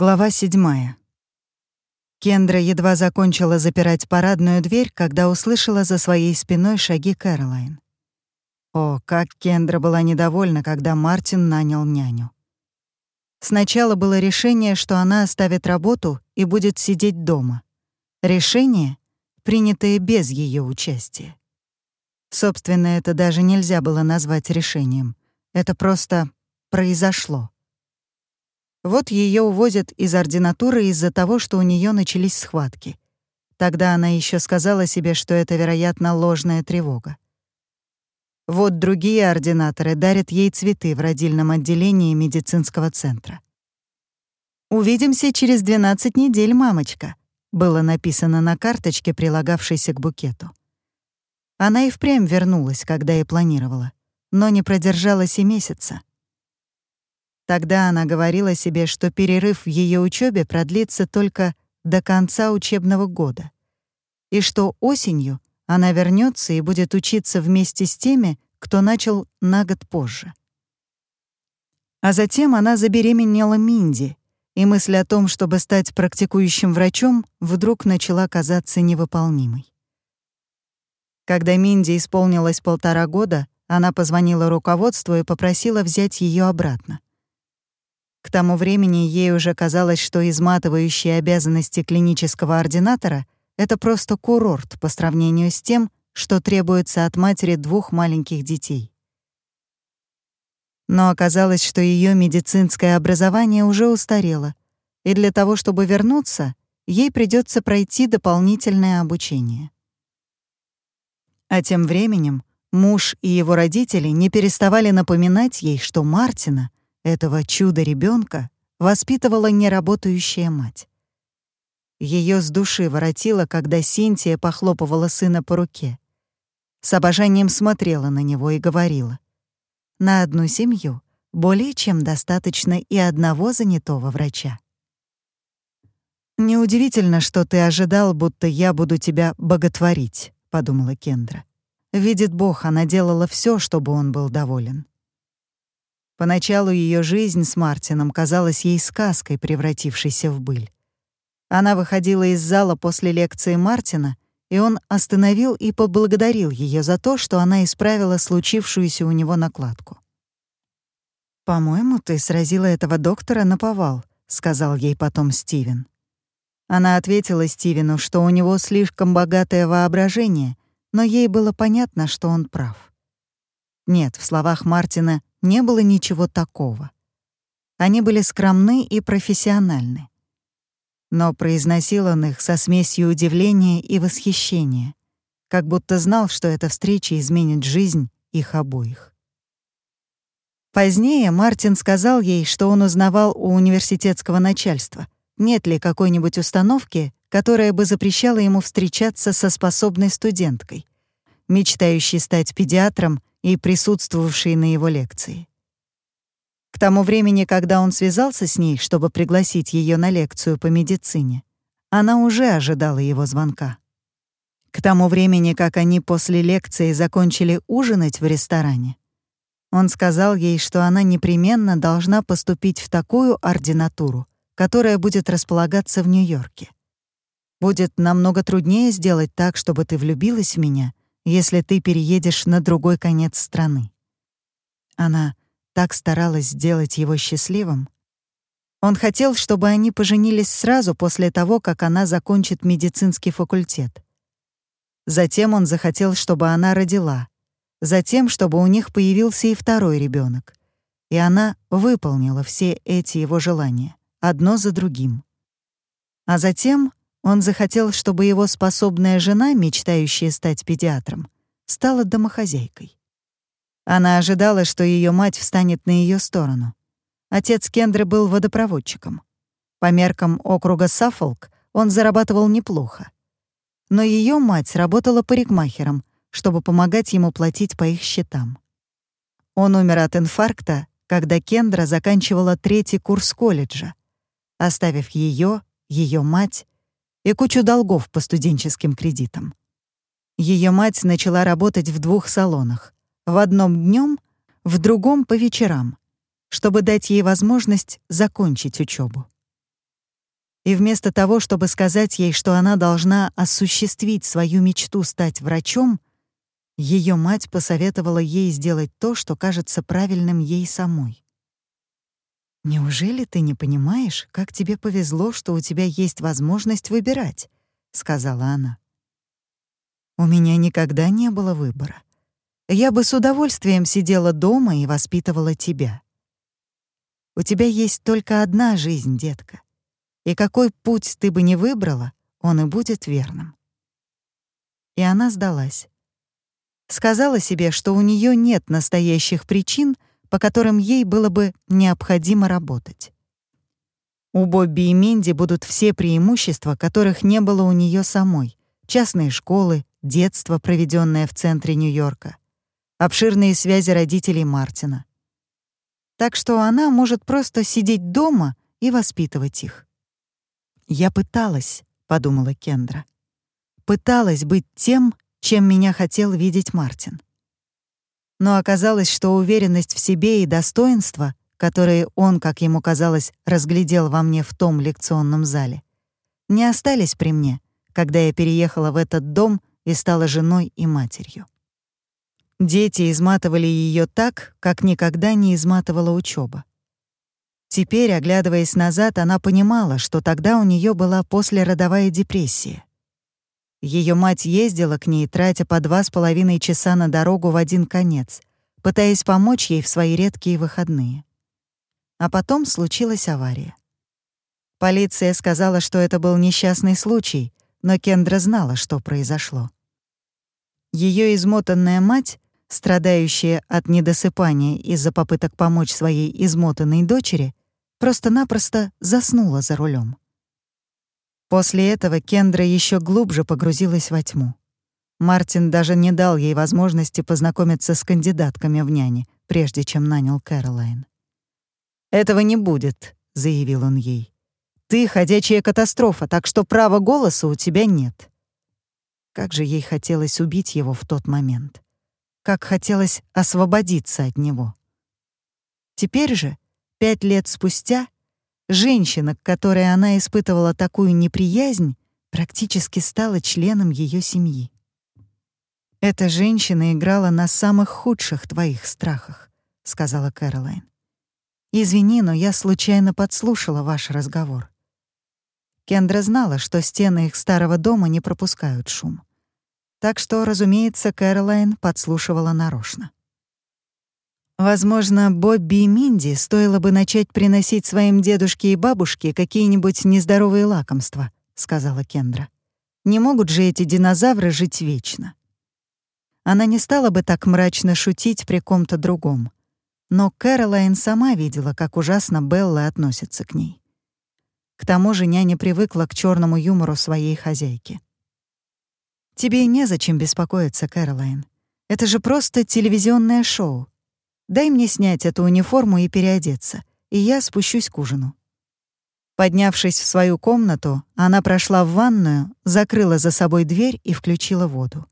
Глава седьмая. Кендра едва закончила запирать парадную дверь, когда услышала за своей спиной шаги Кэролайн. О, как Кендра была недовольна, когда Мартин нанял няню. Сначала было решение, что она оставит работу и будет сидеть дома. Решение, принятое без ее участия. Собственно, это даже нельзя было назвать решением. Это просто произошло. Вот ее увозят из ординатуры из-за того, что у нее начались схватки. Тогда она еще сказала себе, что это, вероятно, ложная тревога. Вот другие ординаторы дарят ей цветы в родильном отделении медицинского центра. «Увидимся через 12 недель, мамочка», было написано на карточке, прилагавшейся к букету. Она и впрямь вернулась, когда и планировала, но не продержалась и месяца. Тогда она говорила себе, что перерыв в ее учебе продлится только до конца учебного года, и что осенью она вернется и будет учиться вместе с теми, кто начал на год позже. А затем она забеременела Минди, и мысль о том, чтобы стать практикующим врачом, вдруг начала казаться невыполнимой. Когда Минди исполнилось полтора года, она позвонила руководству и попросила взять ее обратно. К тому времени ей уже казалось, что изматывающие обязанности клинического ординатора — это просто курорт по сравнению с тем, что требуется от матери двух маленьких детей. Но оказалось, что ее медицинское образование уже устарело, и для того, чтобы вернуться, ей придется пройти дополнительное обучение. А тем временем муж и его родители не переставали напоминать ей, что Мартина — этого чуда ребенка воспитывала неработающая мать. Ее с души воротило, когда Синтия похлопывала сына по руке. С обожанием смотрела на него и говорила. «На одну семью более чем достаточно и одного занятого врача». «Неудивительно, что ты ожидал, будто я буду тебя боготворить», — подумала Кендра. Видит Бог, она делала все, чтобы он был доволен. Поначалу ее жизнь с Мартином казалась ей сказкой, превратившейся в быль. Она выходила из зала после лекции Мартина, и он остановил и поблагодарил ее за то, что она исправила случившуюся у него накладку. «По-моему, ты сразила этого доктора на повал», — сказал ей потом Стивен. Она ответила Стивену, что у него слишком богатое воображение, но ей было понятно, что он прав. Нет, в словах Мартина не было ничего такого. Они были скромны и профессиональны. Но произносил он их со смесью удивления и восхищения, как будто знал, что эта встреча изменит жизнь их обоих. Позднее Мартин сказал ей, что он узнавал у университетского начальства, нет ли какой-нибудь установки, которая бы запрещала ему встречаться со способной студенткой, мечтающей стать педиатром и присутствовавшие на его лекции. К тому времени, когда он связался с ней, чтобы пригласить ее на лекцию по медицине, она уже ожидала его звонка. К тому времени, как они после лекции закончили ужинать в ресторане, он сказал ей, что она непременно должна поступить в такую ординатуру, которая будет располагаться в Нью-Йорке. Будет намного труднее сделать так, чтобы ты влюбилась в меня, если ты переедешь на другой конец страны. Она так старалась сделать его счастливым. Он хотел, чтобы они поженились сразу после того, как она закончит медицинский факультет. Затем он захотел, чтобы она родила. Затем, чтобы у них появился и второй ребенок. И она выполнила все эти его желания, одно за другим. А затем он захотел, чтобы его способная жена, мечтающая стать педиатром, стала домохозяйкой. Она ожидала, что ее мать встанет на ее сторону. Отец Кендры был водопроводчиком. По меркам округа Саффолк он зарабатывал неплохо. Но ее мать работала парикмахером, чтобы помогать ему платить по их счетам. Он умер от инфаркта, когда Кендра заканчивала третий курс колледжа, оставив ее, ее мать и кучу долгов по студенческим кредитам. Ее мать начала работать в двух салонах. В одном днем, в другом — по вечерам, чтобы дать ей возможность закончить учебу. И вместо того, чтобы сказать ей, что она должна осуществить свою мечту стать врачом, ее мать посоветовала ей сделать то, что кажется правильным ей самой. «Неужели ты не понимаешь, как тебе повезло, что у тебя есть возможность выбирать?» — сказала она. «У меня никогда не было выбора. Я бы с удовольствием сидела дома и воспитывала тебя. У тебя есть только одна жизнь, детка. И какой путь ты бы не выбрала, он и будет верным». И она сдалась. Сказала себе, что у нее нет настоящих причин — по которым ей было бы необходимо работать. У Бобби и Минди будут все преимущества, которых не было у нее самой. Частные школы, детство, проведенное в центре Нью-Йорка, обширные связи родителей Мартина. Так что она может просто сидеть дома и воспитывать их. «Я пыталась», — подумала Кендра. «Пыталась быть тем, чем меня хотел видеть Мартин но оказалось, что уверенность в себе и достоинство, которые он, как ему казалось, разглядел во мне в том лекционном зале, не остались при мне, когда я переехала в этот дом и стала женой и матерью. Дети изматывали ее так, как никогда не изматывала учеба. Теперь, оглядываясь назад, она понимала, что тогда у нее была послеродовая депрессия. Ее мать ездила к ней, тратя по два с половиной часа на дорогу в один конец, пытаясь помочь ей в свои редкие выходные. А потом случилась авария. Полиция сказала, что это был несчастный случай, но Кендра знала, что произошло. Ее измотанная мать, страдающая от недосыпания из-за попыток помочь своей измотанной дочери, просто-напросто заснула за рулем. После этого Кендра еще глубже погрузилась во тьму. Мартин даже не дал ей возможности познакомиться с кандидатками в няне, прежде чем нанял Кэролайн. «Этого не будет», — заявил он ей. «Ты — ходячая катастрофа, так что права голоса у тебя нет». Как же ей хотелось убить его в тот момент. Как хотелось освободиться от него. Теперь же, пять лет спустя, Женщина, к которой она испытывала такую неприязнь, практически стала членом ее семьи. «Эта женщина играла на самых худших твоих страхах», — сказала Кэролайн. «Извини, но я случайно подслушала ваш разговор». Кендра знала, что стены их старого дома не пропускают шум. Так что, разумеется, Кэролайн подслушивала нарочно. Возможно, Бобби и Минди стоило бы начать приносить своим дедушке и бабушке какие-нибудь нездоровые лакомства, сказала Кендра. Не могут же эти динозавры жить вечно. Она не стала бы так мрачно шутить при ком-то другом. Но Кэролайн сама видела, как ужасно Белла относится к ней. К тому же няня привыкла к черному юмору своей хозяйки. «Тебе незачем беспокоиться, Кэролайн. Это же просто телевизионное шоу. Дай мне снять эту униформу и переодеться, и я спущусь к ужину». Поднявшись в свою комнату, она прошла в ванную, закрыла за собой дверь и включила воду.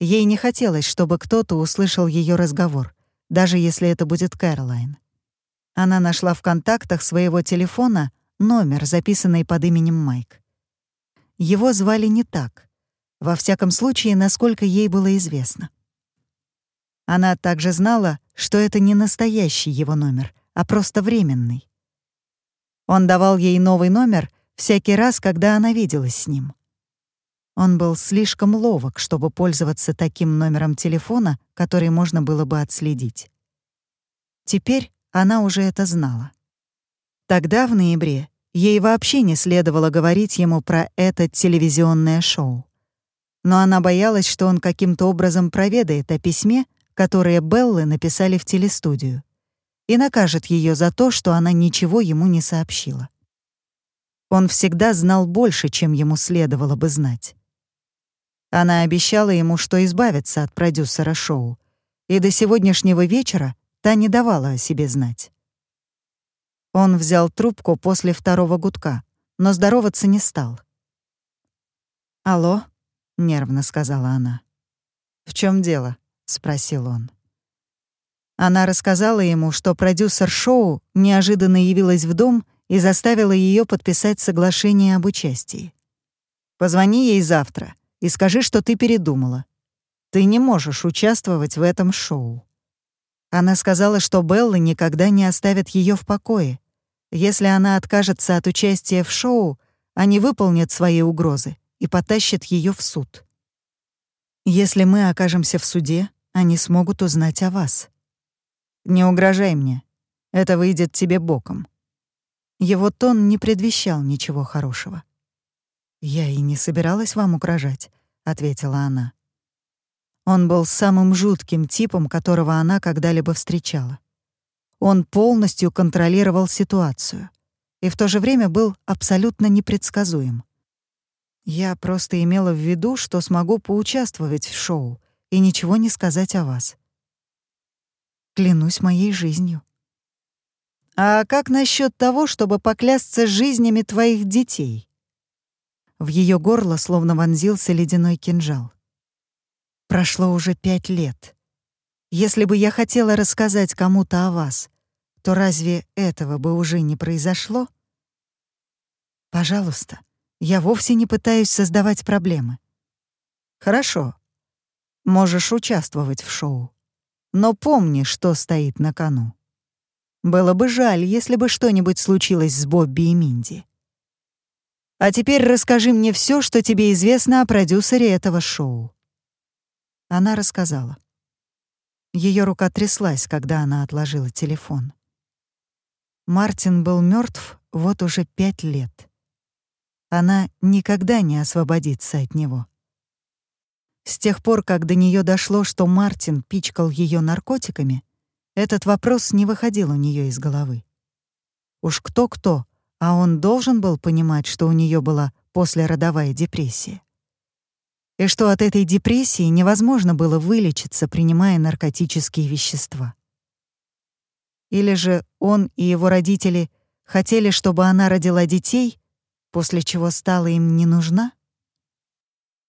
Ей не хотелось, чтобы кто-то услышал ее разговор, даже если это будет Кэролайн. Она нашла в контактах своего телефона номер, записанный под именем Майк. Его звали не так, во всяком случае, насколько ей было известно. Она также знала, что это не настоящий его номер, а просто временный. Он давал ей новый номер всякий раз, когда она виделась с ним. Он был слишком ловок, чтобы пользоваться таким номером телефона, который можно было бы отследить. Теперь она уже это знала. Тогда, в ноябре, ей вообще не следовало говорить ему про это телевизионное шоу. Но она боялась, что он каким-то образом проведает о письме, которые Беллы написали в телестудию, и накажет ее за то, что она ничего ему не сообщила. Он всегда знал больше, чем ему следовало бы знать. Она обещала ему, что избавится от продюсера шоу, и до сегодняшнего вечера та не давала о себе знать. Он взял трубку после второго гудка, но здороваться не стал. «Алло?» — нервно сказала она. «В чем дело?» — спросил он. Она рассказала ему, что продюсер шоу неожиданно явилась в дом и заставила ее подписать соглашение об участии. «Позвони ей завтра и скажи, что ты передумала. Ты не можешь участвовать в этом шоу». Она сказала, что Белла никогда не оставит ее в покое. Если она откажется от участия в шоу, они выполнят свои угрозы и потащат ее в суд. Если мы окажемся в суде, они смогут узнать о вас. Не угрожай мне. Это выйдет тебе боком. Его тон не предвещал ничего хорошего. «Я и не собиралась вам угрожать», — ответила она. Он был самым жутким типом, которого она когда-либо встречала. Он полностью контролировал ситуацию и в то же время был абсолютно непредсказуем. Я просто имела в виду, что смогу поучаствовать в шоу и ничего не сказать о вас. Клянусь моей жизнью. А как насчет того, чтобы поклясться жизнями твоих детей? В ее горло словно вонзился ледяной кинжал. Прошло уже пять лет. Если бы я хотела рассказать кому-то о вас, то разве этого бы уже не произошло? Пожалуйста, я вовсе не пытаюсь создавать проблемы. Хорошо. Можешь участвовать в шоу. Но помни, что стоит на кону. Было бы жаль, если бы что-нибудь случилось с Бобби и Минди. А теперь расскажи мне все, что тебе известно о продюсере этого шоу. Она рассказала. Ее рука тряслась, когда она отложила телефон. Мартин был мертв вот уже пять лет. Она никогда не освободится от него. С тех пор, как до нее дошло, что Мартин пичкал ее наркотиками, этот вопрос не выходил у нее из головы. Уж кто-кто, а он должен был понимать, что у нее была послеродовая депрессия и что от этой депрессии невозможно было вылечиться, принимая наркотические вещества. Или же он и его родители хотели, чтобы она родила детей, после чего стала им не нужна?